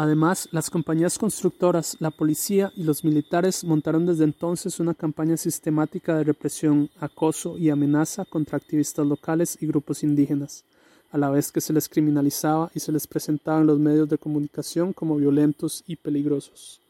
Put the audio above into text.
Además, las compañías constructoras, la policía y los militares montaron desde entonces una campaña sistemática de represión, acoso y amenaza contra activistas locales y grupos indígenas, a la vez que se les criminalizaba y se les presentaba en los medios de comunicación como violentos y peligrosos.